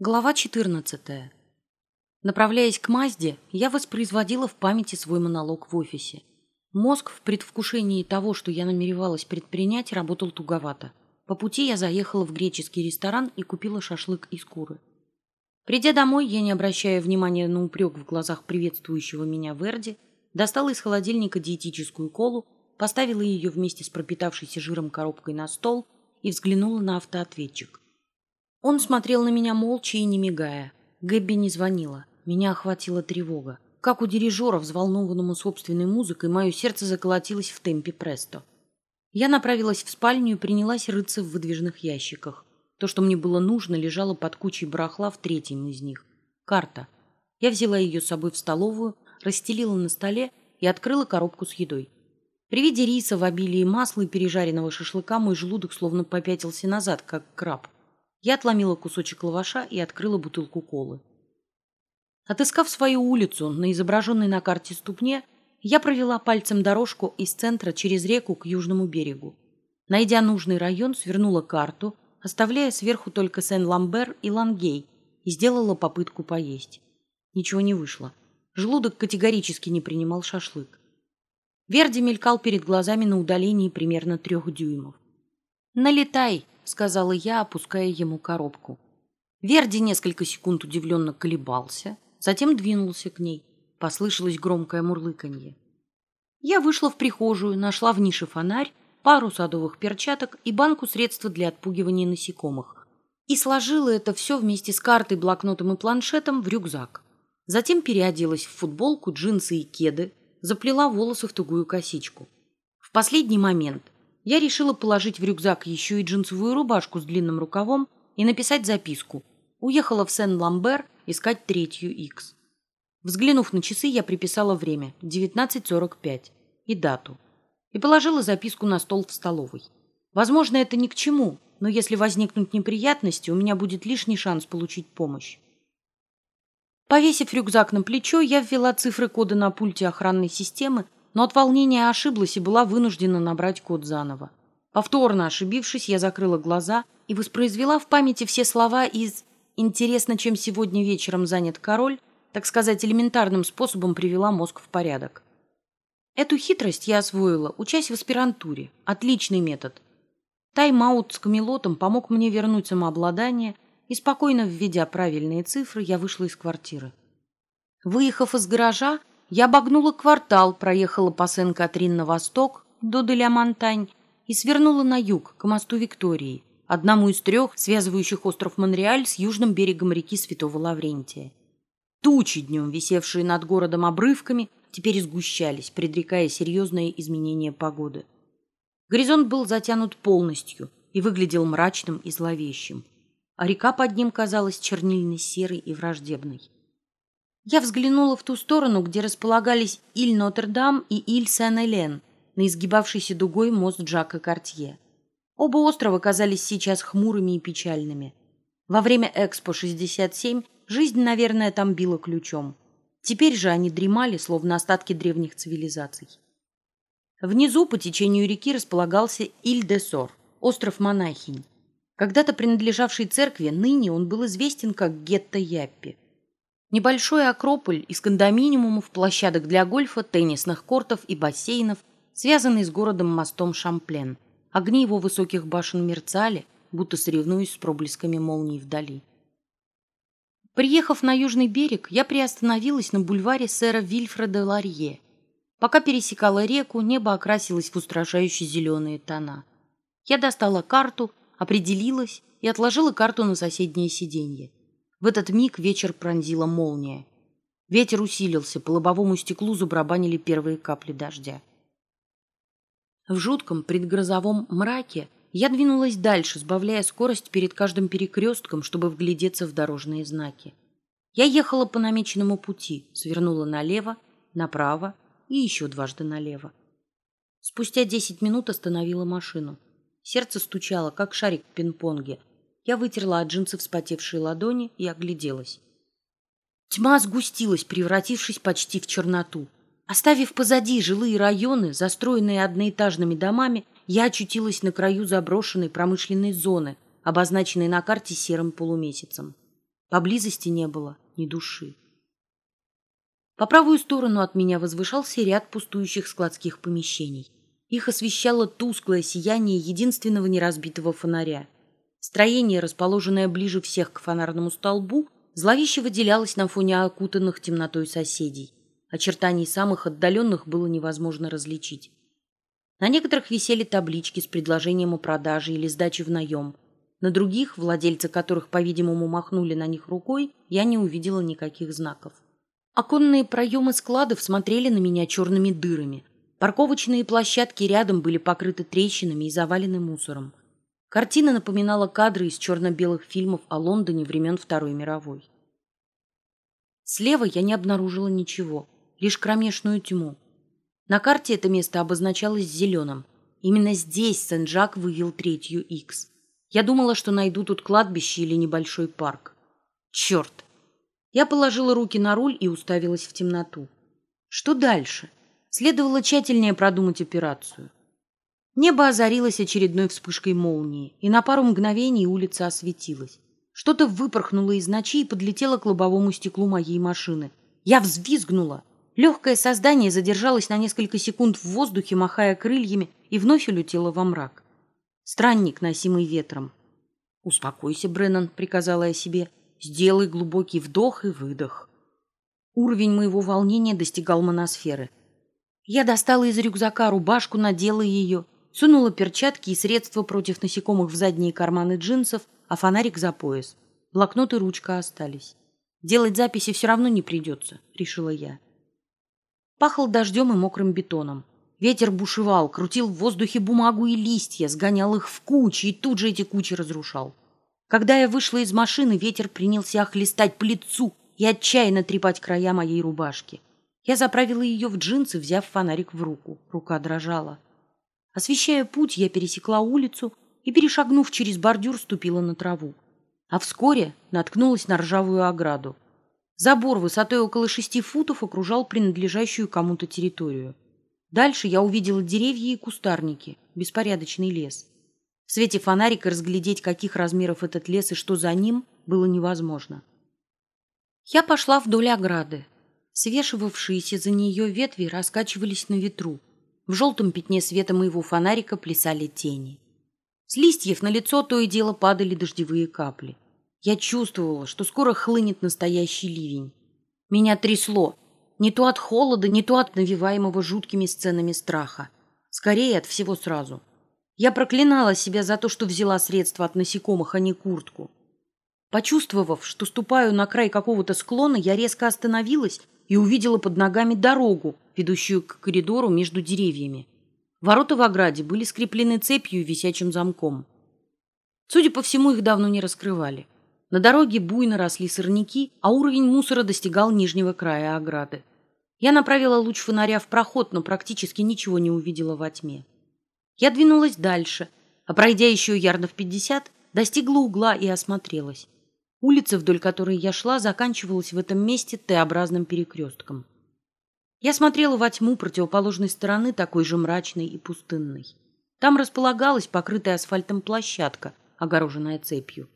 Глава 14. Направляясь к Мазде, я воспроизводила в памяти свой монолог в офисе. Мозг в предвкушении того, что я намеревалась предпринять, работал туговато. По пути я заехала в греческий ресторан и купила шашлык из куры. Придя домой, я, не обращая внимания на упрек в глазах приветствующего меня Верди, достала из холодильника диетическую колу, поставила ее вместе с пропитавшейся жиром коробкой на стол и взглянула на автоответчик. Он смотрел на меня молча и не мигая. Гэбби не звонила. Меня охватила тревога. Как у дирижера, взволнованному собственной музыкой, мое сердце заколотилось в темпе престо. Я направилась в спальню и принялась рыться в выдвижных ящиках. То, что мне было нужно, лежало под кучей барахла в третьем из них. Карта. Я взяла ее с собой в столовую, расстелила на столе и открыла коробку с едой. При виде риса в обилии масла и пережаренного шашлыка мой желудок словно попятился назад, как краб. Я отломила кусочек лаваша и открыла бутылку колы. Отыскав свою улицу на изображенной на карте ступне, я провела пальцем дорожку из центра через реку к южному берегу. Найдя нужный район, свернула карту, оставляя сверху только Сен-Ламбер и Лангей, и сделала попытку поесть. Ничего не вышло. Желудок категорически не принимал шашлык. Верди мелькал перед глазами на удалении примерно трех дюймов. «Налетай!» Сказала я, опуская ему коробку. Верди несколько секунд удивленно колебался, затем двинулся к ней. Послышалось громкое мурлыканье. Я вышла в прихожую, нашла в нише фонарь, пару садовых перчаток и банку средства для отпугивания насекомых. И сложила это все вместе с картой, блокнотом и планшетом в рюкзак. Затем переоделась в футболку, джинсы и кеды, заплела волосы в тугую косичку. В последний момент я решила положить в рюкзак еще и джинсовую рубашку с длинным рукавом и написать записку. Уехала в Сен-Ламбер искать третью Икс. Взглянув на часы, я приписала время – 19.45 и дату. И положила записку на стол в столовой. Возможно, это ни к чему, но если возникнут неприятности, у меня будет лишний шанс получить помощь. Повесив рюкзак на плечо, я ввела цифры кода на пульте охранной системы но от волнения ошиблась и была вынуждена набрать код заново. Повторно ошибившись, я закрыла глаза и воспроизвела в памяти все слова из «Интересно, чем сегодня вечером занят король», так сказать, элементарным способом привела мозг в порядок. Эту хитрость я освоила, учась в аспирантуре. Отличный метод. Тайм-аут с камелотом помог мне вернуть самообладание, и спокойно введя правильные цифры, я вышла из квартиры. Выехав из гаража, я обогнула квартал, проехала по Сен-Катрин на восток, до Деля-Монтань, и свернула на юг, к мосту Виктории, одному из трех, связывающих остров Монреаль с южным берегом реки Святого Лаврентия. Тучи, днем висевшие над городом обрывками, теперь сгущались, предрекая серьезные изменения погоды. Горизонт был затянут полностью и выглядел мрачным и зловещим, а река под ним казалась чернильно-серой и враждебной. Я взглянула в ту сторону, где располагались Иль-Нотр-Дам и Иль-Сен-Элен, на изгибавшийся дугой мост Джака Картье. Оба острова казались сейчас хмурыми и печальными. Во время Экспо-67 жизнь, наверное, там била ключом. Теперь же они дремали, словно остатки древних цивилизаций. Внизу по течению реки располагался Иль-де-Сор, остров монахинь. Когда-то принадлежавший церкви, ныне он был известен как гетто Яппи. Небольшой акрополь из кондоминиумов, площадок для гольфа, теннисных кортов и бассейнов, связанный с городом мостом Шамплен. Огни его высоких башен мерцали, будто соревнуясь с проблесками молний вдали. Приехав на южный берег, я приостановилась на бульваре сэра Вильфреда Ларье. Пока пересекала реку, небо окрасилось в устрашающие зеленые тона. Я достала карту, определилась и отложила карту на соседнее сиденье. В этот миг вечер пронзила молния. Ветер усилился, по лобовому стеклу забарабанили первые капли дождя. В жутком предгрозовом мраке я двинулась дальше, сбавляя скорость перед каждым перекрестком, чтобы вглядеться в дорожные знаки. Я ехала по намеченному пути, свернула налево, направо и еще дважды налево. Спустя десять минут остановила машину. Сердце стучало, как шарик в пинг-понге, я вытерла от джинсов вспотевшие ладони и огляделась. Тьма сгустилась, превратившись почти в черноту. Оставив позади жилые районы, застроенные одноэтажными домами, я очутилась на краю заброшенной промышленной зоны, обозначенной на карте серым полумесяцем. Поблизости не было ни души. По правую сторону от меня возвышался ряд пустующих складских помещений. Их освещало тусклое сияние единственного неразбитого фонаря. Строение, расположенное ближе всех к фонарному столбу, зловеще выделялось на фоне окутанных темнотой соседей. Очертаний самых отдаленных было невозможно различить. На некоторых висели таблички с предложением о продаже или сдаче в наем. На других, владельцы которых, по-видимому, махнули на них рукой, я не увидела никаких знаков. Оконные проемы складов смотрели на меня черными дырами. Парковочные площадки рядом были покрыты трещинами и завалены мусором. Картина напоминала кадры из черно-белых фильмов о Лондоне времен Второй мировой. Слева я не обнаружила ничего, лишь кромешную тьму. На карте это место обозначалось зеленым. Именно здесь Сен-Жак вывел третью Икс. Я думала, что найду тут кладбище или небольшой парк. Черт! Я положила руки на руль и уставилась в темноту. Что дальше? Следовало тщательнее продумать операцию. Небо озарилось очередной вспышкой молнии, и на пару мгновений улица осветилась. Что-то выпорхнуло из ночи и подлетело к лобовому стеклу моей машины. Я взвизгнула. Легкое создание задержалось на несколько секунд в воздухе, махая крыльями, и вновь улетело во мрак. Странник, носимый ветром. «Успокойся, Бреннан», — приказала я себе. Сделай глубокий вдох и выдох. Уровень моего волнения достигал моносферы. Я достала из рюкзака рубашку, надела ее, сунула перчатки и средства против насекомых в задние карманы джинсов, а фонарик за пояс. Блокнот и ручка остались. Делать записи все равно не придется, решила я. Пахло дождем и мокрым бетоном. Ветер бушевал, крутил в воздухе бумагу и листья, сгонял их в кучи и тут же эти кучи разрушал. Когда я вышла из машины, ветер принялся хлестать по лицу и отчаянно трепать края моей рубашки. Я заправила ее в джинсы, взяв фонарик в руку. Рука дрожала. Освещая путь, я пересекла улицу и, перешагнув через бордюр, ступила на траву. А вскоре наткнулась на ржавую ограду. Забор высотой около шести футов окружал принадлежащую кому-то территорию. Дальше я увидела деревья и кустарники, беспорядочный лес. В свете фонарика разглядеть, каких размеров этот лес и что за ним, было невозможно. Я пошла вдоль ограды. Свешивавшиеся за нее ветви раскачивались на ветру. В желтом пятне света моего фонарика плясали тени. С листьев на лицо то и дело падали дождевые капли. Я чувствовала, что скоро хлынет настоящий ливень. Меня трясло. Не то от холода, не то от навиваемого жуткими сценами страха. Скорее от всего сразу. Я проклинала себя за то, что взяла средства от насекомых, а не куртку. Почувствовав, что ступаю на край какого-то склона, я резко остановилась и увидела под ногами дорогу, ведущую к коридору между деревьями. Ворота в ограде были скреплены цепью и висячим замком. Судя по всему, их давно не раскрывали. На дороге буйно росли сорняки, а уровень мусора достигал нижнего края ограды. Я направила луч фонаря в проход, но практически ничего не увидела во тьме. Я двинулась дальше, а пройдя еще ярдов пятьдесят, достигла угла и осмотрелась. Улица, вдоль которой я шла, заканчивалась в этом месте Т-образным перекрестком. Я смотрела во тьму противоположной стороны, такой же мрачной и пустынной. Там располагалась покрытая асфальтом площадка, огороженная цепью.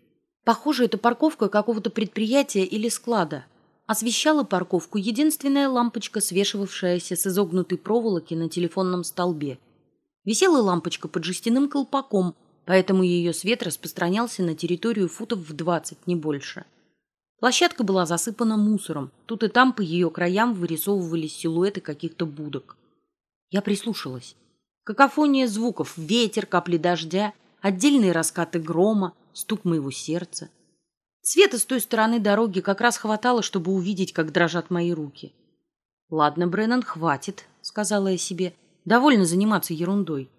Похоже, это парковка какого-то предприятия или склада. Освещала парковку единственная лампочка, свешивавшаяся с изогнутой проволоки на телефонном столбе – Висела лампочка под жестяным колпаком, поэтому ее свет распространялся на территорию футов в двадцать, не больше. Площадка была засыпана мусором. Тут и там по ее краям вырисовывались силуэты каких-то будок. Я прислушалась. Какофония звуков, ветер, капли дождя, отдельные раскаты грома, стук моего сердца. Света с той стороны дороги как раз хватало, чтобы увидеть, как дрожат мои руки. «Ладно, Бреннан, хватит», — сказала я себе. Довольно заниматься ерундой.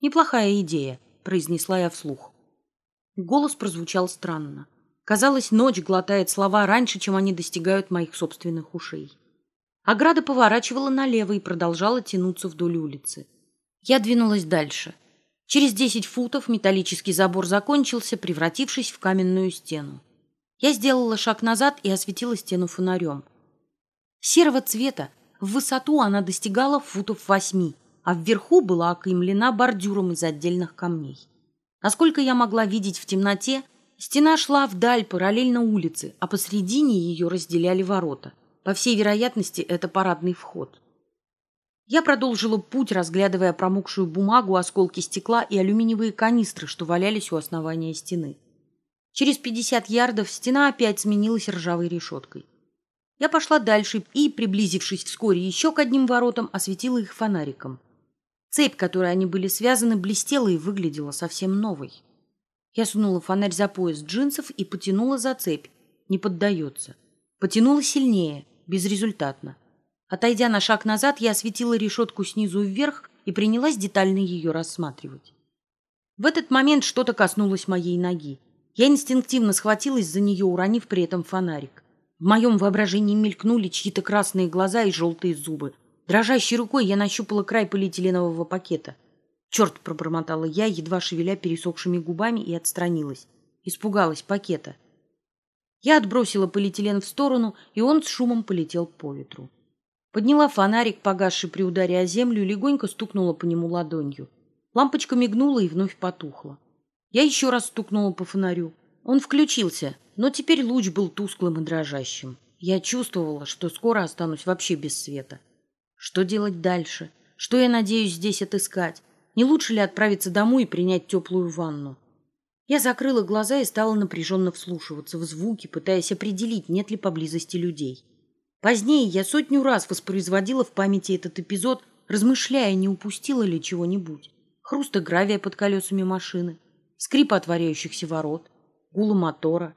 Неплохая идея, произнесла я вслух. Голос прозвучал странно. Казалось, ночь глотает слова раньше, чем они достигают моих собственных ушей. Ограда поворачивала налево и продолжала тянуться вдоль улицы. Я двинулась дальше. Через десять футов металлический забор закончился, превратившись в каменную стену. Я сделала шаг назад и осветила стену фонарем. Серого цвета, в высоту она достигала футов восьми, а вверху была окаймлена бордюром из отдельных камней. Насколько я могла видеть в темноте, Стена шла вдаль, параллельно улице, а посредине ее разделяли ворота. По всей вероятности, это парадный вход. Я продолжила путь, разглядывая промокшую бумагу, осколки стекла и алюминиевые канистры, что валялись у основания стены. Через пятьдесят ярдов стена опять сменилась ржавой решеткой. Я пошла дальше и, приблизившись вскоре еще к одним воротам, осветила их фонариком. Цепь, которой они были связаны, блестела и выглядела совсем новой. Я сунула фонарь за пояс джинсов и потянула за цепь. Не поддается. Потянула сильнее, безрезультатно. Отойдя на шаг назад, я осветила решетку снизу вверх и принялась детально ее рассматривать. В этот момент что-то коснулось моей ноги. Я инстинктивно схватилась за нее, уронив при этом фонарик. В моем воображении мелькнули чьи-то красные глаза и желтые зубы. Дрожащей рукой я нащупала край полиэтиленового пакета. «Черт!» — пробормотала я, едва шевеля пересохшими губами, и отстранилась. Испугалась пакета. Я отбросила полиэтилен в сторону, и он с шумом полетел по ветру. Подняла фонарик, погасший при ударе о землю, и легонько стукнула по нему ладонью. Лампочка мигнула и вновь потухла. Я еще раз стукнула по фонарю. Он включился, но теперь луч был тусклым и дрожащим. Я чувствовала, что скоро останусь вообще без света. Что делать дальше? Что я надеюсь здесь отыскать? Не лучше ли отправиться домой и принять теплую ванну? Я закрыла глаза и стала напряженно вслушиваться в звуки, пытаясь определить, нет ли поблизости людей. Позднее я сотню раз воспроизводила в памяти этот эпизод, размышляя, не упустила ли чего-нибудь. Хруста гравия под колесами машины, скрип отворяющихся ворот, гула мотора.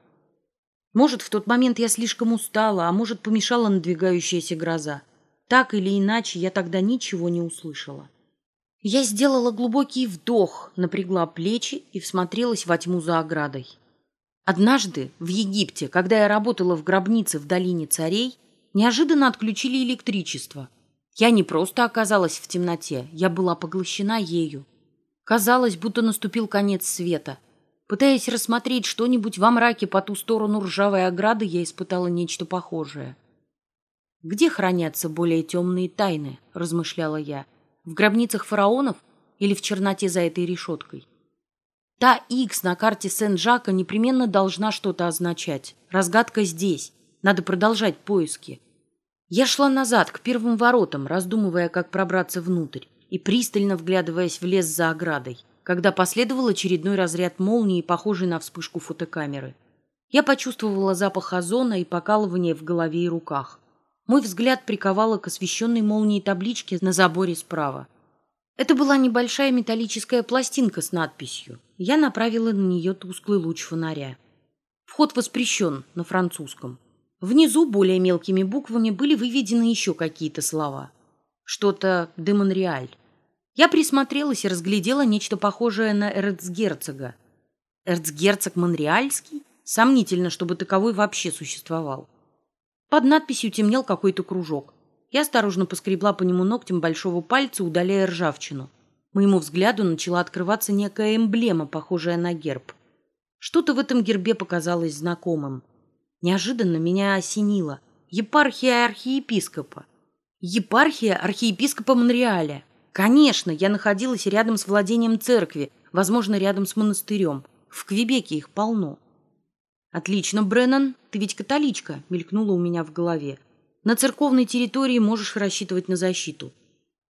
Может, в тот момент я слишком устала, а может, помешала надвигающаяся гроза. Так или иначе, я тогда ничего не услышала. Я сделала глубокий вдох, напрягла плечи и всмотрелась во тьму за оградой. Однажды в Египте, когда я работала в гробнице в долине царей, неожиданно отключили электричество. Я не просто оказалась в темноте, я была поглощена ею. Казалось, будто наступил конец света. Пытаясь рассмотреть что-нибудь во мраке по ту сторону ржавой ограды, я испытала нечто похожее. «Где хранятся более темные тайны?» – размышляла я. «В гробницах фараонов или в черноте за этой решеткой?» Та Икс на карте Сен-Жака непременно должна что-то означать. Разгадка здесь. Надо продолжать поиски. Я шла назад, к первым воротам, раздумывая, как пробраться внутрь, и пристально вглядываясь в лес за оградой, когда последовал очередной разряд молнии, похожий на вспышку фотокамеры. Я почувствовала запах озона и покалывание в голове и руках. Мой взгляд приковала к освещенной молнией табличке на заборе справа. Это была небольшая металлическая пластинка с надписью. Я направила на нее тусклый луч фонаря. Вход воспрещен на французском. Внизу более мелкими буквами были выведены еще какие-то слова. Что-то «де Монреаль». Я присмотрелась и разглядела нечто похожее на эрцгерцога. Эрцгерцог Монреальский? Сомнительно, чтобы таковой вообще существовал. Под надписью темнел какой-то кружок. Я осторожно поскребла по нему ногтем большого пальца, удаляя ржавчину. Моему взгляду начала открываться некая эмблема, похожая на герб. Что-то в этом гербе показалось знакомым. Неожиданно меня осенило. Епархия архиепископа. Епархия архиепископа Монреаля. Конечно, я находилась рядом с владением церкви, возможно, рядом с монастырем. В Квебеке их полно. Отлично, Бреннан, ты ведь католичка, мелькнуло у меня в голове. На церковной территории можешь рассчитывать на защиту.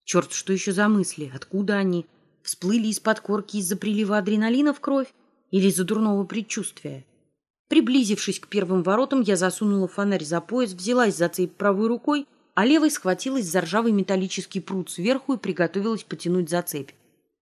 Черт, что еще за мысли? Откуда они? Всплыли из-под корки из-за прилива адреналина в кровь или из-за дурного предчувствия? Приблизившись к первым воротам, я засунула фонарь за пояс, взялась за цепь правой рукой, а левой схватилась за ржавый металлический пруд сверху и приготовилась потянуть за цепь.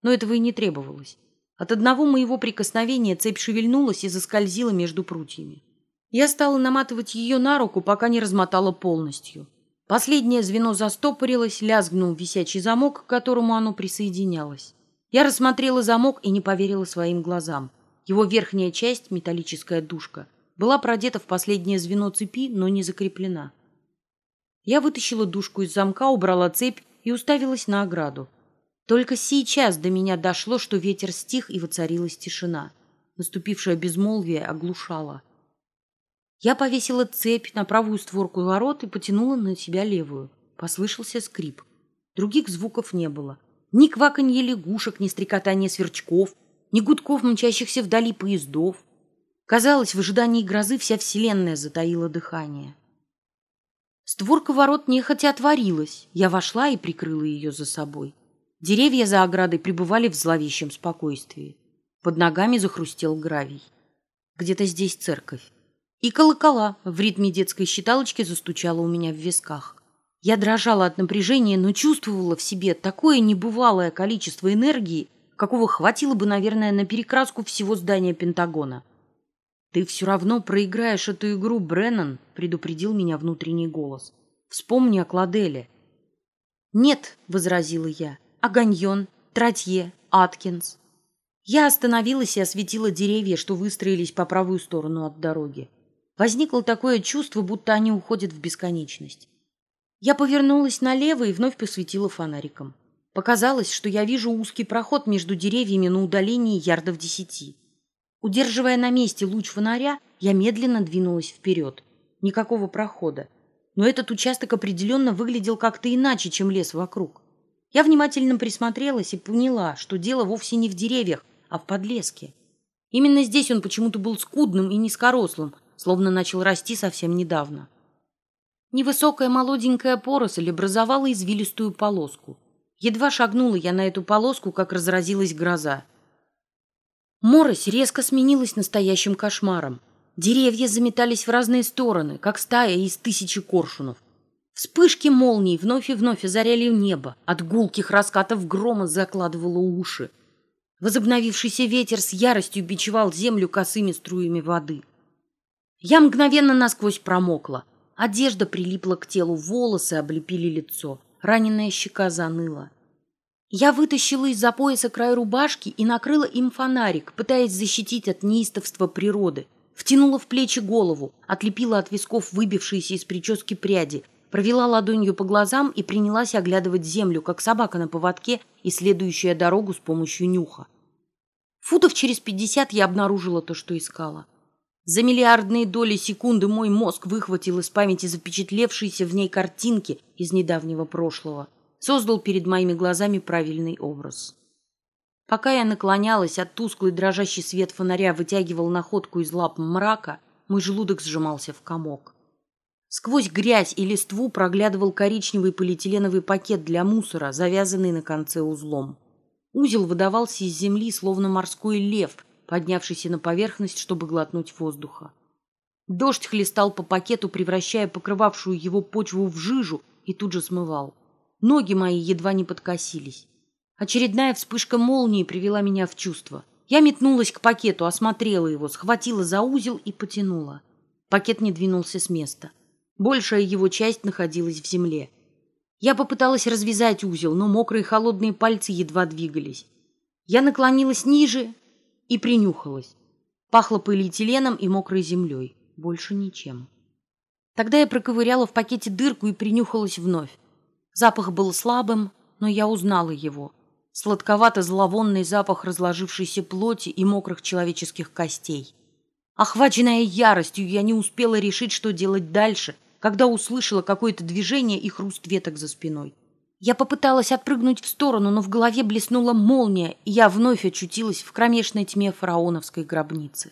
Но этого и не требовалось. От одного моего прикосновения цепь шевельнулась и заскользила между прутьями. Я стала наматывать ее на руку, пока не размотала полностью. Последнее звено застопорилось, лязгнул висячий замок, к которому оно присоединялось. Я рассмотрела замок и не поверила своим глазам. Его верхняя часть, металлическая дужка, была продета в последнее звено цепи, но не закреплена. Я вытащила дужку из замка, убрала цепь и уставилась на ограду. Только сейчас до меня дошло, что ветер стих и воцарилась тишина. Наступившее безмолвие оглушало. Я повесила цепь на правую створку ворот и потянула на себя левую. Послышался скрип. Других звуков не было. Ни кваканье лягушек, ни стрекотания сверчков — ни гудков мчащихся вдали поездов. Казалось, в ожидании грозы вся вселенная затаила дыхание. Створка ворот нехотя отворилась. Я вошла и прикрыла ее за собой. Деревья за оградой пребывали в зловещем спокойствии. Под ногами захрустел гравий. Где-то здесь церковь. И колокола в ритме детской считалочки застучала у меня в висках. Я дрожала от напряжения, но чувствовала в себе такое небывалое количество энергии, какого хватило бы, наверное, на перекраску всего здания Пентагона. «Ты все равно проиграешь эту игру, Бреннан», — предупредил меня внутренний голос. «Вспомни о Кладеле». «Нет», — возразила я, — «Аганьон, Тратье, Аткинс». Я остановилась и осветила деревья, что выстроились по правую сторону от дороги. Возникло такое чувство, будто они уходят в бесконечность. Я повернулась налево и вновь посветила фонариком. Показалось, что я вижу узкий проход между деревьями на удалении ярдов десяти. Удерживая на месте луч фонаря, я медленно двинулась вперед. Никакого прохода. Но этот участок определенно выглядел как-то иначе, чем лес вокруг. Я внимательно присмотрелась и поняла, что дело вовсе не в деревьях, а в подлеске. Именно здесь он почему-то был скудным и низкорослым, словно начал расти совсем недавно. Невысокая молоденькая поросль образовала извилистую полоску. Едва шагнула я на эту полоску, как разразилась гроза. Морось резко сменилась настоящим кошмаром. Деревья заметались в разные стороны, как стая из тысячи коршунов. Вспышки молний вновь и вновь озаряли небо. От гулких раскатов грома закладывало уши. Возобновившийся ветер с яростью бичевал землю косыми струями воды. Я мгновенно насквозь промокла. Одежда прилипла к телу, волосы облепили лицо. Раненая щека заныла. Я вытащила из-за пояса край рубашки и накрыла им фонарик, пытаясь защитить от неистовства природы. Втянула в плечи голову, отлепила от висков выбившиеся из прически пряди, провела ладонью по глазам и принялась оглядывать землю, как собака на поводке, исследующая дорогу с помощью нюха. Футов через пятьдесят я обнаружила то, что искала. За миллиардные доли секунды мой мозг выхватил из памяти запечатлевшиеся в ней картинки из недавнего прошлого. Создал перед моими глазами правильный образ. Пока я наклонялась, от тусклый дрожащий свет фонаря вытягивал находку из лап мрака, мой желудок сжимался в комок. Сквозь грязь и листву проглядывал коричневый полиэтиленовый пакет для мусора, завязанный на конце узлом. Узел выдавался из земли, словно морской лев, поднявшийся на поверхность, чтобы глотнуть воздуха. Дождь хлестал по пакету, превращая покрывавшую его почву в жижу, и тут же смывал. Ноги мои едва не подкосились. Очередная вспышка молнии привела меня в чувство. Я метнулась к пакету, осмотрела его, схватила за узел и потянула. Пакет не двинулся с места. Большая его часть находилась в земле. Я попыталась развязать узел, но мокрые холодные пальцы едва двигались. Я наклонилась ниже и принюхалась. Пахло полиэтиленом и мокрой землей. Больше ничем. Тогда я проковыряла в пакете дырку и принюхалась вновь. Запах был слабым, но я узнала его. Сладковато-зловонный запах разложившейся плоти и мокрых человеческих костей. Охваченная яростью, я не успела решить, что делать дальше, когда услышала какое-то движение и хруст веток за спиной. Я попыталась отпрыгнуть в сторону, но в голове блеснула молния, и я вновь очутилась в кромешной тьме фараоновской гробницы.